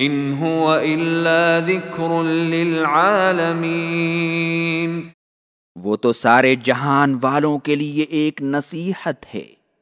ان هو الا ذکر للعالمین وہ تو سارے جہان والوں کے لیے ایک نصیحت ہے۔